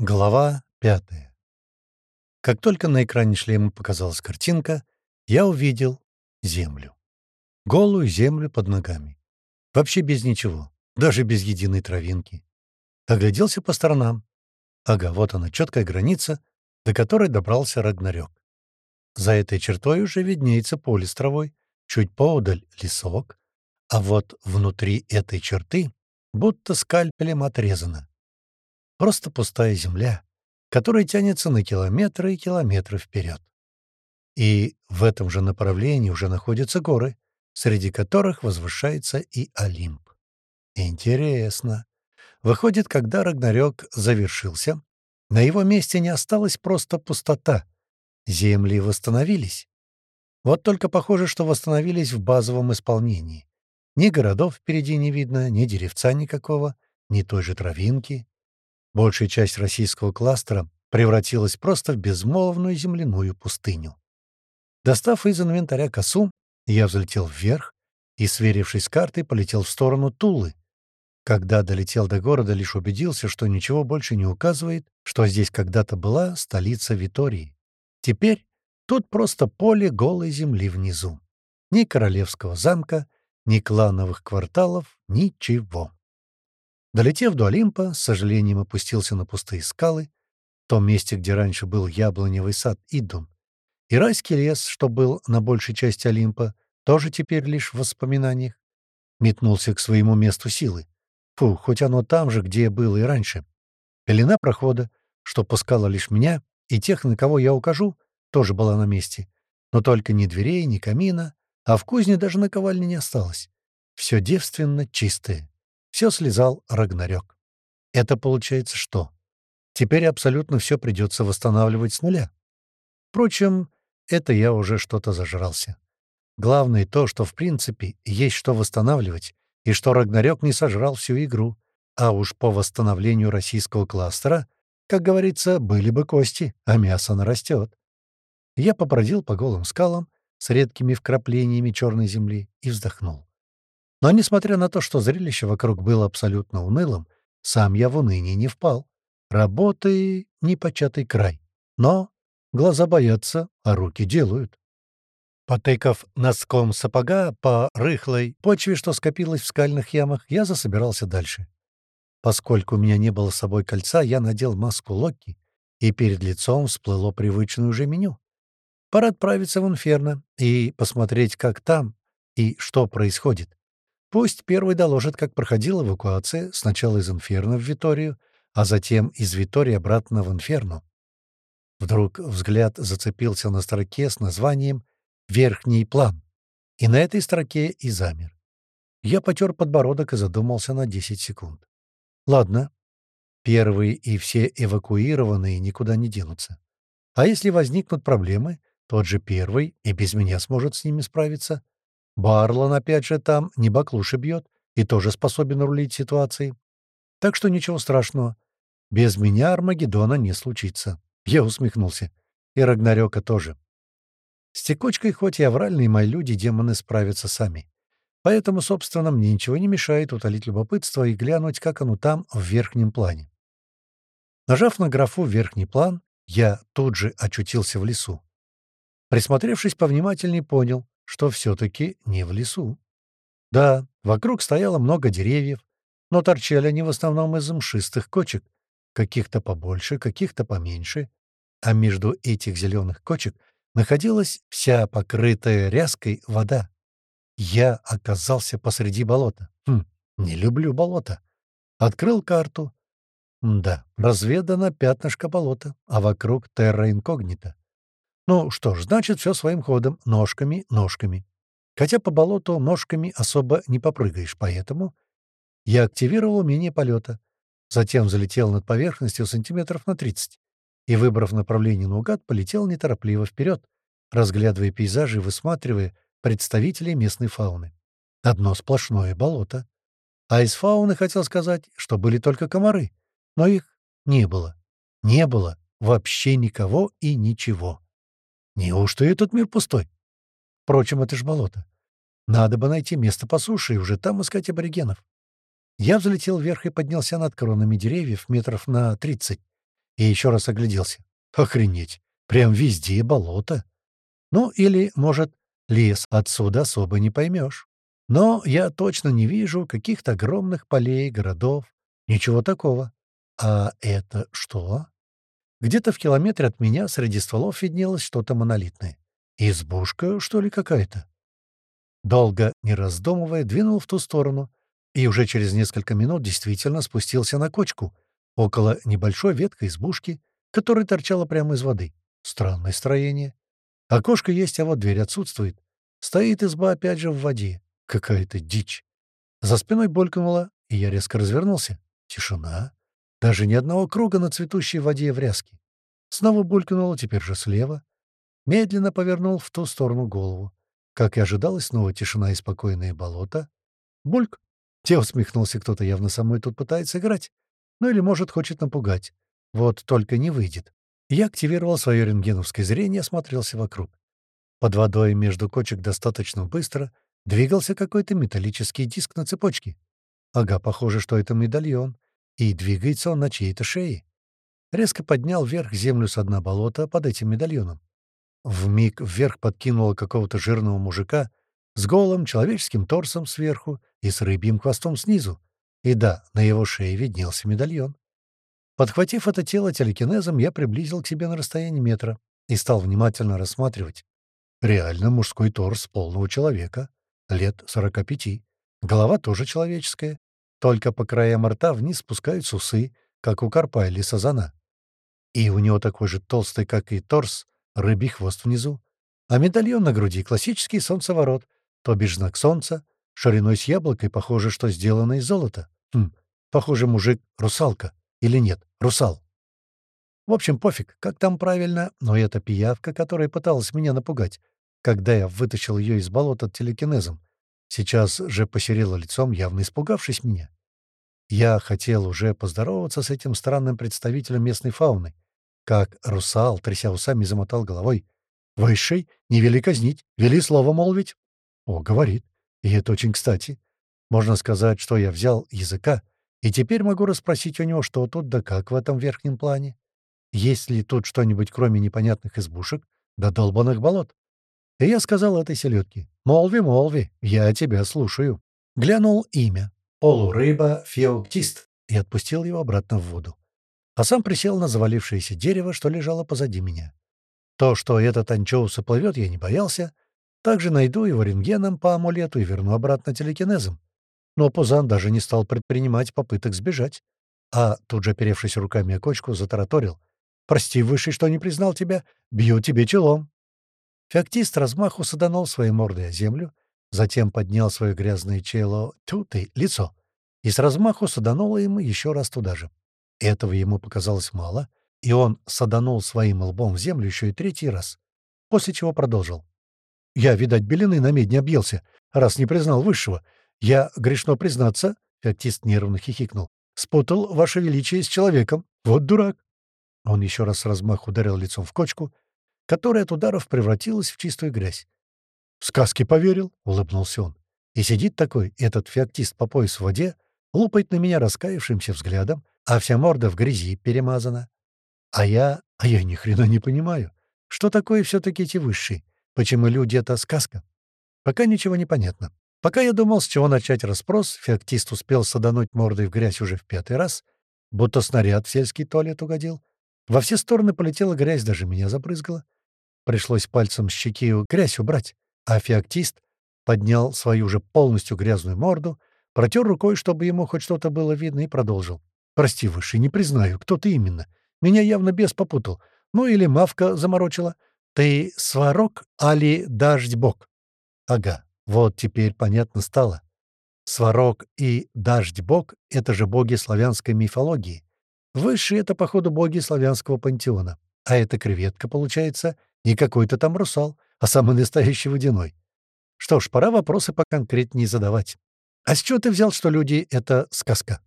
Глава пятая. Как только на экране шлема показалась картинка, я увидел землю. Голую землю под ногами. Вообще без ничего, даже без единой травинки. Огляделся по сторонам. Ага, вот она, четкая граница, до которой добрался Рагнарёк. За этой чертой уже виднеется поле с травой, чуть поодаль — лесок, а вот внутри этой черты будто скальпелем отрезано. Просто пустая земля, которая тянется на километры и километры вперед. И в этом же направлении уже находятся горы, среди которых возвышается и Олимп. Интересно. Выходит, когда Рагнарёк завершился, на его месте не осталась просто пустота. Земли восстановились. Вот только похоже, что восстановились в базовом исполнении. Ни городов впереди не видно, ни деревца никакого, ни той же травинки. Большая часть российского кластера превратилась просто в безмолвную земляную пустыню. Достав из инвентаря косу, я взлетел вверх и, сверившись с картой, полетел в сторону Тулы. Когда долетел до города, лишь убедился, что ничего больше не указывает, что здесь когда-то была столица Витории. Теперь тут просто поле голой земли внизу. Ни королевского замка, ни клановых кварталов, ничего. Долетев до Олимпа, с сожалением опустился на пустые скалы, в том месте, где раньше был яблоневый сад и дом. И райский лес, что был на большей части Олимпа, тоже теперь лишь в воспоминаниях. Метнулся к своему месту силы. Фу, хоть оно там же, где было и раньше. Пелена прохода, что пускала лишь меня, и тех, на кого я укажу, тоже была на месте. Но только ни дверей, ни камина, а в кузне даже наковальни не осталось. Все девственно чистое. Все слезал Рагнарёк. Это получается что? Теперь абсолютно все придется восстанавливать с нуля. Впрочем, это я уже что-то зажрался. Главное то, что в принципе есть что восстанавливать, и что Рагнарёк не сожрал всю игру, а уж по восстановлению российского кластера, как говорится, были бы кости, а мясо нарастет. Я побродил по голым скалам с редкими вкраплениями черной земли и вздохнул. Но, несмотря на то, что зрелище вокруг было абсолютно унылым, сам я в уныние не впал. Работы — непочатый край. Но глаза боятся, а руки делают. Потыкав носком сапога по рыхлой почве, что скопилось в скальных ямах, я засобирался дальше. Поскольку у меня не было с собой кольца, я надел маску Локи, и перед лицом всплыло привычное уже меню. Пора отправиться в Инферно и посмотреть, как там и что происходит. Пусть первый доложит, как проходила эвакуация, сначала из Инферно в Виторию, а затем из Витории обратно в Инферно. Вдруг взгляд зацепился на строке с названием «Верхний план», и на этой строке и замер. Я потер подбородок и задумался на 10 секунд. Ладно, первые и все эвакуированные никуда не денутся. А если возникнут проблемы, тот же первый и без меня сможет с ними справиться. Барлон, опять же, там не баклуши бьет и тоже способен рулить ситуацией. Так что ничего страшного. Без меня Армагеддона не случится. Я усмехнулся. И Рагнарёка тоже. С текучкой хоть и авральные мои люди-демоны справятся сами. Поэтому, собственно, мне ничего не мешает утолить любопытство и глянуть, как оно там в верхнем плане. Нажав на графу «Верхний план», я тут же очутился в лесу. Присмотревшись повнимательней, понял, что все-таки не в лесу. Да, вокруг стояло много деревьев, но торчали они в основном из мшистых кочек, каких-то побольше, каких-то поменьше, а между этих зеленых кочек находилась вся покрытая ряской вода. Я оказался посреди болота. Хм, не люблю болота. Открыл карту. Да, разведано пятнышко болота, а вокруг терра инкогнита. Ну что ж, значит, все своим ходом, ножками, ножками. Хотя по болоту ножками особо не попрыгаешь, поэтому я активировал умение полета. Затем залетел над поверхностью сантиметров на 30 и, выбрав направление наугад, полетел неторопливо вперед, разглядывая пейзажи и высматривая представителей местной фауны. Одно сплошное болото. А из фауны хотел сказать, что были только комары, но их не было. Не было вообще никого и ничего. Неужто этот мир пустой? Впрочем, это ж болото. Надо бы найти место по суше и уже там искать аборигенов. Я взлетел вверх и поднялся над кронами деревьев метров на тридцать и еще раз огляделся. Охренеть! Прям везде болото. Ну, или, может, лес отсюда особо не поймешь. Но я точно не вижу каких-то огромных полей, городов. Ничего такого. А это что? Где-то в километре от меня среди стволов виднелось что-то монолитное. Избушка, что ли, какая-то? Долго, не раздумывая, двинул в ту сторону и уже через несколько минут действительно спустился на кочку, около небольшой ветки избушки, которая торчала прямо из воды. Странное строение. Окошко есть, а вот дверь отсутствует. Стоит изба опять же в воде. Какая-то дичь. За спиной болькнуло, и я резко развернулся. Тишина. Даже ни одного круга на цветущей воде в ряске. Снова булькнуло, теперь же слева. Медленно повернул в ту сторону голову. Как и ожидалось, снова тишина и спокойное болото. Бульк. Те усмехнулся кто-то, явно со мной тут пытается играть. Ну или, может, хочет напугать. Вот только не выйдет. Я активировал свое рентгеновское зрение и осмотрелся вокруг. Под водой между кочек достаточно быстро двигался какой-то металлический диск на цепочке. Ага, похоже, что это медальон. И двигается он на чьей-то шее. Резко поднял вверх землю с дна болота под этим медальоном. Вмиг вверх подкинуло какого-то жирного мужика с голым человеческим торсом сверху и с рыбьим хвостом снизу. И да, на его шее виднелся медальон. Подхватив это тело телекинезом, я приблизил к себе на расстояние метра и стал внимательно рассматривать. Реально мужской торс полного человека, лет 45. Голова тоже человеческая, только по краям рта вниз спускаются усы, как у карпа или сазана. И у него такой же толстый, как и торс, рыбий хвост внизу. А медальон на груди — классический солнцеворот, то бишь знак солнца, шириной с яблокой, похоже, что сделано из золота. Хм, похоже, мужик — русалка. Или нет, русал. В общем, пофиг, как там правильно, но эта пиявка, которая пыталась меня напугать, когда я вытащил ее из болота телекинезом, сейчас же посерела лицом, явно испугавшись меня. Я хотел уже поздороваться с этим странным представителем местной фауны, как русал, тряся усами, замотал головой. «Высший, не вели казнить, вели слово молвить». «О, говорит. И это очень кстати. Можно сказать, что я взял языка и теперь могу расспросить у него, что тут да как в этом верхнем плане. Есть ли тут что-нибудь, кроме непонятных избушек да долбанных болот? И я сказал этой селедке, «Молви, молви, я тебя слушаю». Глянул имя. Полурыба феоктист и отпустил его обратно в воду. А сам присел на завалившееся дерево, что лежало позади меня. То, что этот анчоус уплывет, я не боялся. Также найду его рентгеном по амулету и верну обратно телекинезом. Но Пузан даже не стал предпринимать попыток сбежать. А тут же, оперевшись руками о кочку, затараторил. «Прости, Высший, что не признал тебя. Бью тебе челом». Феоктист размаху саданул своей мордой о землю, затем поднял свое грязное чело, тьфу лицо, и с размаху саданул ему еще раз туда же. Этого ему показалось мало, и он саданул своим лбом в землю еще и третий раз, после чего продолжил. «Я, видать, белины на медне объелся, раз не признал высшего. «Я, грешно признаться», — феоктист нервно хихикнул, — «спутал ваше величие с человеком. Вот дурак». Он еще раз с размаху ударил лицом в кочку, которая от ударов превратилась в чистую грязь. «В сказки поверил», — улыбнулся он. И сидит такой, этот феоктист по пояс в воде, лупает на меня раскаявшимся взглядом, а вся морда в грязи перемазана. А я... а я ни хрена не понимаю. Что такое все-таки эти высшие? Почему люди — это сказка? Пока ничего не понятно. Пока я думал, с чего начать расспрос, феоктист успел садануть мордой в грязь уже в пятый раз, будто снаряд в сельский туалет угодил. Во все стороны полетела грязь, даже меня забрызгала. Пришлось пальцем щеки грязь убрать, а феоктист поднял свою уже полностью грязную морду, протер рукой, чтобы ему хоть что-то было видно, и продолжил. «Прости, Высший, не признаю, кто ты именно. Меня явно бес попутал. Ну или мавка заморочила. Ты сварок, али дождь-бог?» «Ага, вот теперь понятно стало. Сварог и Дождь-бог — это же боги славянской мифологии. Высшие — это, походу, боги славянского пантеона. А эта креветка, получается, не какой-то там русал, а самый настоящий водяной. Что ж, пора вопросы поконкретнее задавать. А с чего ты взял, что люди — это сказка?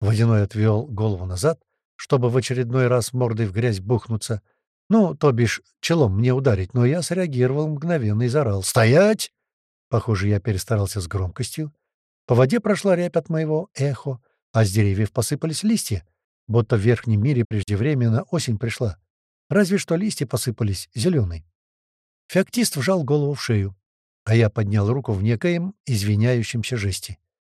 Водяной отвел голову назад, чтобы в очередной раз мордой в грязь бухнуться. Ну, то бишь, челом мне ударить, но я среагировал мгновенно и заорал. «Стоять!» Похоже, я перестарался с громкостью. По воде прошла рябь от моего эхо, а с деревьев посыпались листья. будто в верхнем мире преждевременно осень пришла. Разве что листья посыпались зеленые. Феоктист вжал голову в шею, а я поднял руку в некоем извиняющемся жесте.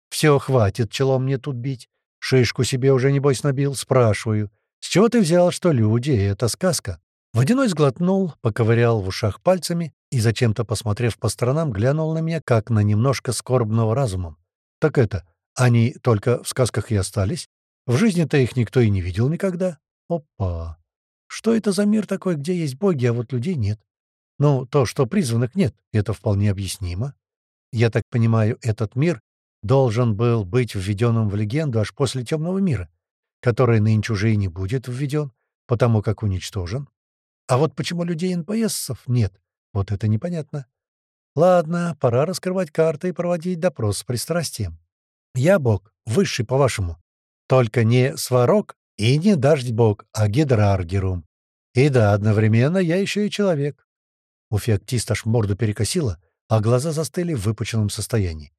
«Все, хватит челом мне тут бить. Шишку себе уже, небось, набил. Спрашиваю, с чего ты взял, что люди — это сказка?» Водяной сглотнул, поковырял в ушах пальцами и, зачем-то посмотрев по сторонам, глянул на меня, как на немножко скорбного разумом. «Так это, они только в сказках и остались? В жизни-то их никто и не видел никогда? Опа! Что это за мир такой, где есть боги, а вот людей нет? Ну, то, что призванных нет, это вполне объяснимо. Я так понимаю, этот мир должен был быть введенным в легенду аж после Темного мира, который нынче уже и не будет введен, потому как уничтожен. А вот почему людей НПСов нет, вот это непонятно. Ладно, пора раскрывать карты и проводить допрос с пристрастием. Я бог, высший, по-вашему. Только не сварог и не дождь бог, а гидраргерум. И да, одновременно я еще и человек. У феоктиста аж морду перекосило, а глаза застыли в выпученном состоянии.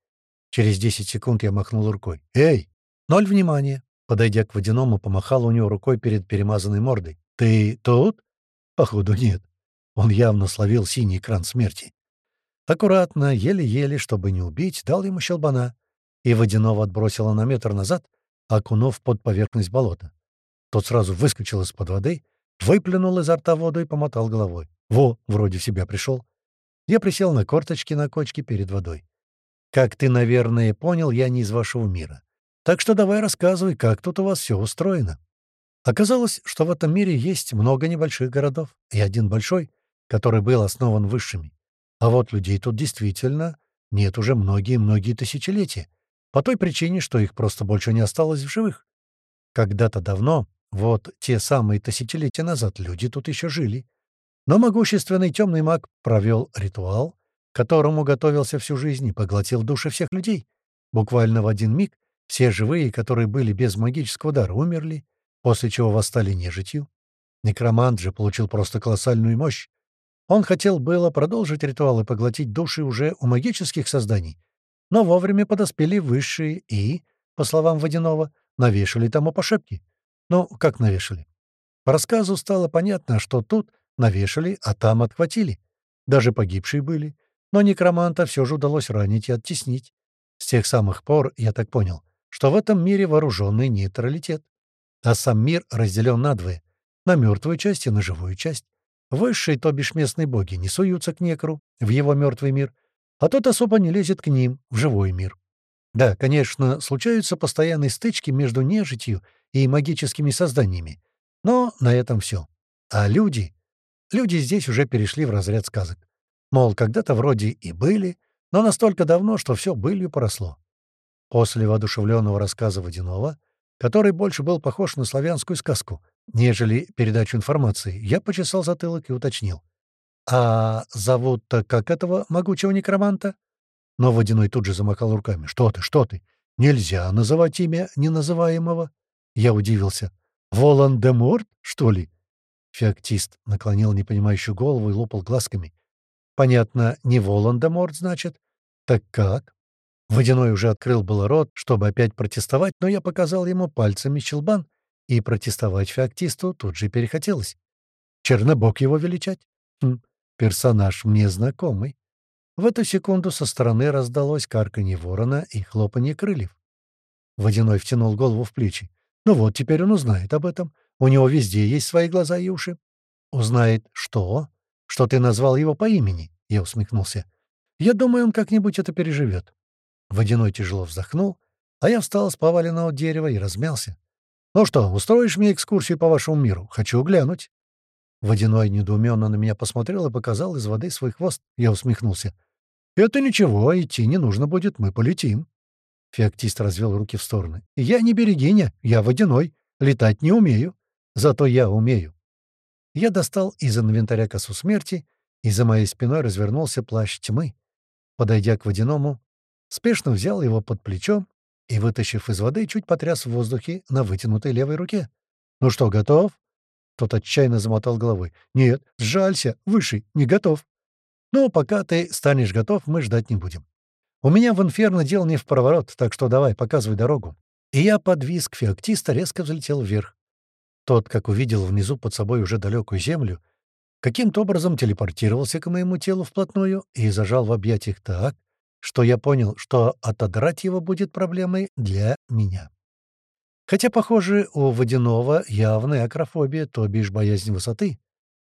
Через десять секунд я махнул рукой. «Эй! Ноль внимания!» Подойдя к водяному, помахал у него рукой перед перемазанной мордой. «Ты тут?» Походу, нет. Он явно словил синий экран смерти. Аккуратно, еле-еле, чтобы не убить, дал ему щелбана, и водяного отбросило на метр назад, окунув под поверхность болота. Тот сразу выскочил из-под воды, выплюнул изо рта воду и помотал головой. «Во, вроде в себя пришел». Я присел на корточки на кочке перед водой. «Как ты, наверное, понял, я не из вашего мира. Так что давай рассказывай, как тут у вас все устроено». Оказалось, что в этом мире есть много небольших городов, и один большой, который был основан высшими. А вот людей тут действительно нет уже многие-многие тысячелетия, по той причине, что их просто больше не осталось в живых. Когда-то давно, вот те самые тысячелетия назад, люди тут еще жили. Но могущественный темный маг провел ритуал, которому готовился всю жизнь и поглотил души всех людей. Буквально в один миг все живые, которые были без магического дара, умерли, после чего восстали нежитью. Некромант же получил просто колоссальную мощь. Он хотел было продолжить ритуал и поглотить души уже у магических созданий, но вовремя подоспели высшие и, по словам Водянова, навешали тому по шепке. Ну, как навешали? По рассказу стало понятно, что тут навешали, а там отхватили. Даже погибшие были, но некроманта все же удалось ранить и оттеснить. С тех самых пор, я так понял, что в этом мире вооруженный нейтралитет а сам мир разделен надвое — на мертвую часть и на живую часть. Высшие, то бишь местные боги, не суются к некру, в его мертвый мир, а тот особо не лезет к ним, в живой мир. Да, конечно, случаются постоянные стычки между нежитью и магическими созданиями, но на этом все. А люди? Люди здесь уже перешли в разряд сказок. Мол, когда-то вроде и были, но настолько давно, что все былью поросло. После воодушевленного рассказа Водянова — который больше был похож на славянскую сказку, нежели передачу информации, я почесал затылок и уточнил. «А зовут-то как этого могучего некроманта?» Но Водяной тут же замахал руками. «Что ты, что ты? Нельзя называть имя неназываемого?» Я удивился. «Волан-де-Морт, что ли?» Феоктист наклонил непонимающую голову и лопал глазками. «Понятно, не Волан-де-Морт, значит? Так как?» Водяной уже открыл было рот, чтобы опять протестовать, но я показал ему пальцами щелбан, и протестовать феоктисту тут же перехотелось. Чернобог его величать? Хм, персонаж мне знакомый. В эту секунду со стороны раздалось карканье ворона и хлопанье крыльев. Водяной втянул голову в плечи. Ну вот, теперь он узнает об этом. У него везде есть свои глаза и уши. Узнает что? Что ты назвал его по имени? Я усмехнулся. Я думаю, он как-нибудь это переживет. Водяной тяжело вздохнул, а я встал с поваленного дерева и размялся. «Ну что, устроишь мне экскурсию по вашему миру? Хочу глянуть». Водяной недоуменно на меня посмотрел и показал из воды свой хвост. Я усмехнулся. «Это ничего, идти не нужно будет, мы полетим». Феоктист развел руки в стороны. «Я не берегиня, я водяной, летать не умею. Зато я умею». Я достал из инвентаря косу смерти, и за моей спиной развернулся плащ тьмы. Подойдя к водяному, спешно взял его под плечо и, вытащив из воды, чуть потряс в воздухе на вытянутой левой руке. «Ну что, готов?» Тот отчаянно замотал головой. «Нет, сжалься, выше, не готов». «Ну, пока ты станешь готов, мы ждать не будем. У меня в инферно дел не в проворот, так что давай, показывай дорогу». И я под визг феоктиста резко взлетел вверх. Тот, как увидел внизу под собой уже далекую землю, каким-то образом телепортировался к моему телу вплотную и зажал в объятиях так, что я понял, что отодрать его будет проблемой для меня. Хотя, похоже, у водяного явная акрофобия, то бишь боязнь высоты.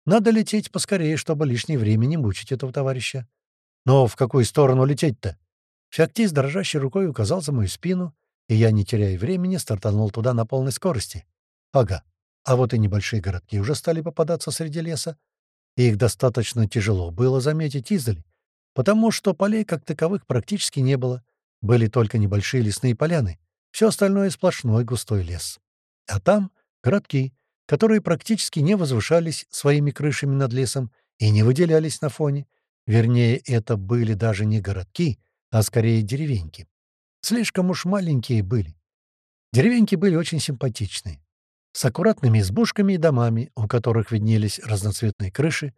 Надо лететь поскорее, чтобы лишнее время не мучить этого товарища. Но в какую сторону лететь-то? Феоктист дрожащей рукой указал за мою спину, и я, не теряя времени, стартанул туда на полной скорости. Ага, а вот и небольшие городки уже стали попадаться среди леса, и их достаточно тяжело было заметить издали, потому что полей как таковых практически не было, были только небольшие лесные поляны, все остальное — сплошной густой лес. А там — городки, которые практически не возвышались своими крышами над лесом и не выделялись на фоне. Вернее, это были даже не городки, а скорее деревеньки. Слишком уж маленькие были. Деревеньки были очень симпатичные с аккуратными избушками и домами, у которых виднелись разноцветные крыши.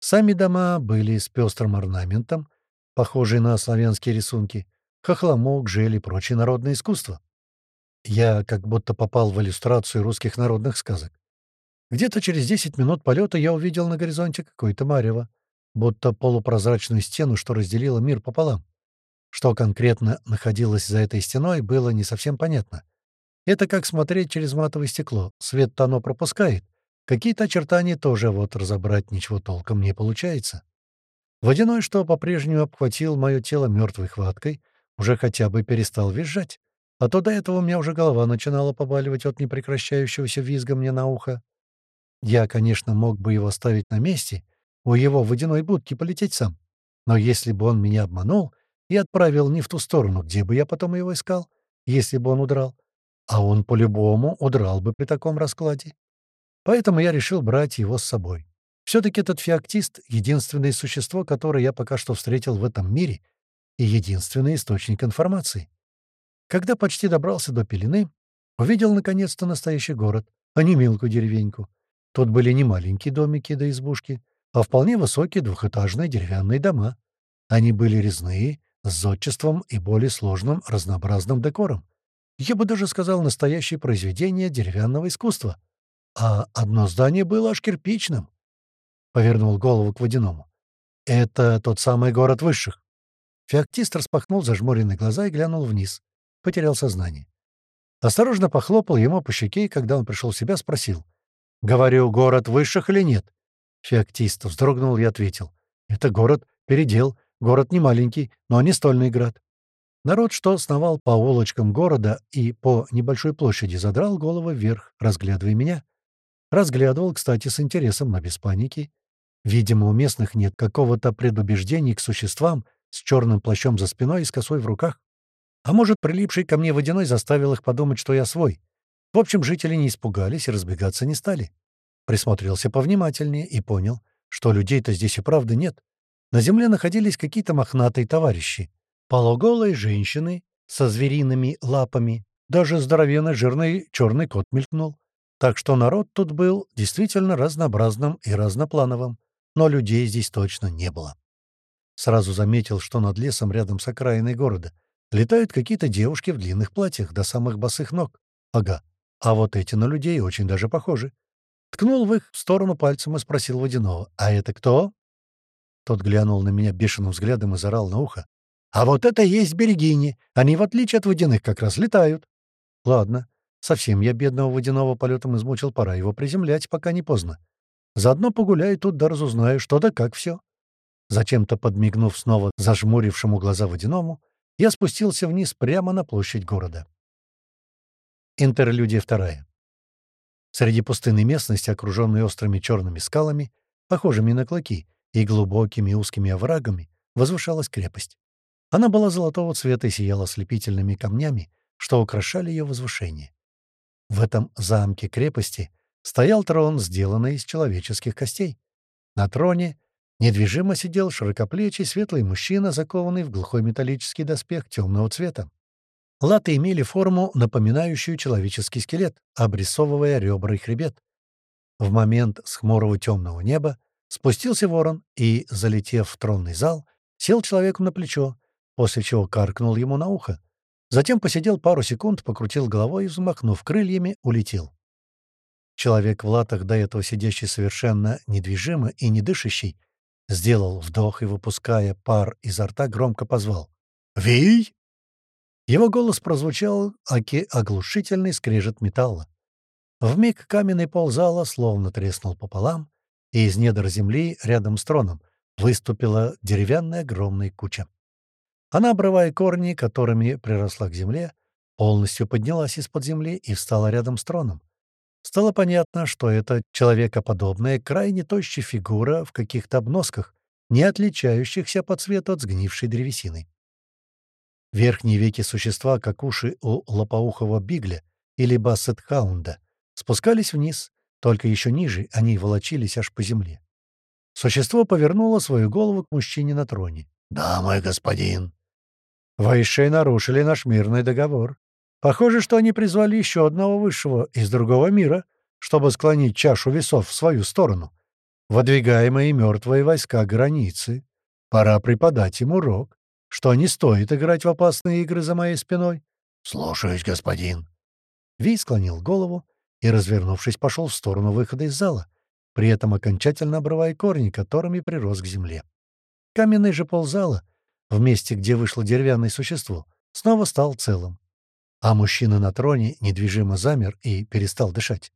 Сами дома были с пестрым орнаментом, похожие на славянские рисунки, хохломок, жель и прочее народное искусство. Я как будто попал в иллюстрацию русских народных сказок. Где-то через 10 минут полета я увидел на горизонте какое-то марево, будто полупрозрачную стену, что разделила мир пополам. Что конкретно находилось за этой стеной, было не совсем понятно — это как смотреть через матовое стекло. Свет-то оно пропускает. Какие-то очертания тоже вот разобрать ничего толком не получается. Водяной, что по-прежнему обхватил мое тело мертвой хваткой, уже хотя бы перестал визжать. А то до этого у меня уже голова начинала побаливать от непрекращающегося визга мне на ухо. Я, конечно, мог бы его оставить на месте, у его водяной будки полететь сам. Но если бы он меня обманул и отправил не в ту сторону, где бы я потом его искал, если бы он удрал, а он по-любому удрал бы при таком раскладе. Поэтому я решил брать его с собой. Все-таки этот феоктист — единственное существо, которое я пока что встретил в этом мире, и единственный источник информации. Когда почти добрался до Пелены, увидел наконец-то настоящий город, а не мелкую деревеньку. Тут были не маленькие домики да избушки, а вполне высокие двухэтажные деревянные дома. Они были резные, с зодчеством и более сложным разнообразным декором. Я бы даже сказал, настоящее произведение деревянного искусства. А одно здание было аж кирпичным. Повернул голову к водяному. Это тот самый город высших. Феоктист распахнул зажмуренные глаза и глянул вниз. Потерял сознание. Осторожно похлопал ему по щеке, и когда он пришел в себя, спросил. «Говорю, город высших или нет?» Феоктист вздрогнул и ответил. «Это город, передел, город не маленький, но не стольный град. Народ, что сновал по улочкам города и по небольшой площади, задрал голову вверх, разглядывая меня. Разглядывал, кстати, с интересом, но без паники. Видимо, у местных нет какого-то предубеждения к существам с черным плащом за спиной и с косой в руках. А может, прилипший ко мне водяной заставил их подумать, что я свой. В общем, жители не испугались и разбегаться не стали. Присмотрелся повнимательнее и понял, что людей-то здесь и правда нет. На земле находились какие-то мохнатые товарищи, Полуголые женщины со звериными лапами, даже здоровенный жирный черный кот мелькнул. Так что народ тут был действительно разнообразным и разноплановым, но людей здесь точно не было. Сразу заметил, что над лесом рядом с окраиной города летают какие-то девушки в длинных платьях до самых босых ног. Ага, а вот эти на людей очень даже похожи. Ткнул в их сторону пальцем и спросил Водяного, «А это кто?» Тот глянул на меня бешеным взглядом и зарал на ухо. А вот это есть берегини. Они, в отличие от водяных, как раз летают. Ладно. Совсем я бедного водяного полетом измучил, пора его приземлять, пока не поздно. Заодно погуляю тут да разузнаю, что да как все. Зачем-то подмигнув снова зажмурившему глаза водяному, я спустился вниз прямо на площадь города. Интерлюдия вторая. Среди пустынной местности, окруженной острыми черными скалами, похожими на клыки, и глубокими узкими оврагами, возвышалась крепость. Она была золотого цвета и сияла слепительными камнями, что украшали ее возвышение. В этом замке-крепости стоял трон, сделанный из человеческих костей. На троне недвижимо сидел широкоплечий светлый мужчина, закованный в глухой металлический доспех темного цвета. Латы имели форму, напоминающую человеческий скелет, обрисовывая ребра и хребет. В момент с хмурого темного неба спустился ворон и, залетев в тронный зал, сел человеку на плечо, после чего каркнул ему на ухо. Затем посидел пару секунд, покрутил головой и, взмахнув крыльями, улетел. Человек в латах, до этого сидящий совершенно недвижимо и не дышащий, сделал вдох и, выпуская пар изо рта, громко позвал. «Вий!» Его голос прозвучал, аки оглушительный скрежет металла. Вмиг каменный пол зала словно треснул пополам, и из недр земли рядом с троном выступила деревянная огромная куча. Она, обрывая корни, которыми приросла к земле, полностью поднялась из-под земли и встала рядом с троном. Стало понятно, что это человекоподобная, крайне тощая фигура в каких-то обносках, не отличающихся по цвету от сгнившей древесины. Верхние веки существа, как уши у лопоухого бигля или бассетхаунда, спускались вниз, только еще ниже они волочились аж по земле. Существо повернуло свою голову к мужчине на троне. «Да, мой господин». «Высшие нарушили наш мирный договор. Похоже, что они призвали еще одного высшего из другого мира, чтобы склонить чашу весов в свою сторону. Выдвигаемые мертвые войска границы. Пора преподать им урок, что не стоит играть в опасные игры за моей спиной. «Слушаюсь, господин». Ви склонил голову и, развернувшись, пошел в сторону выхода из зала, при этом окончательно обрывая корни, которыми прирос к земле. Каменный же пол зала, в месте, где вышло деревянное существо, снова стал целым а мужчина на троне недвижимо замер и перестал дышать.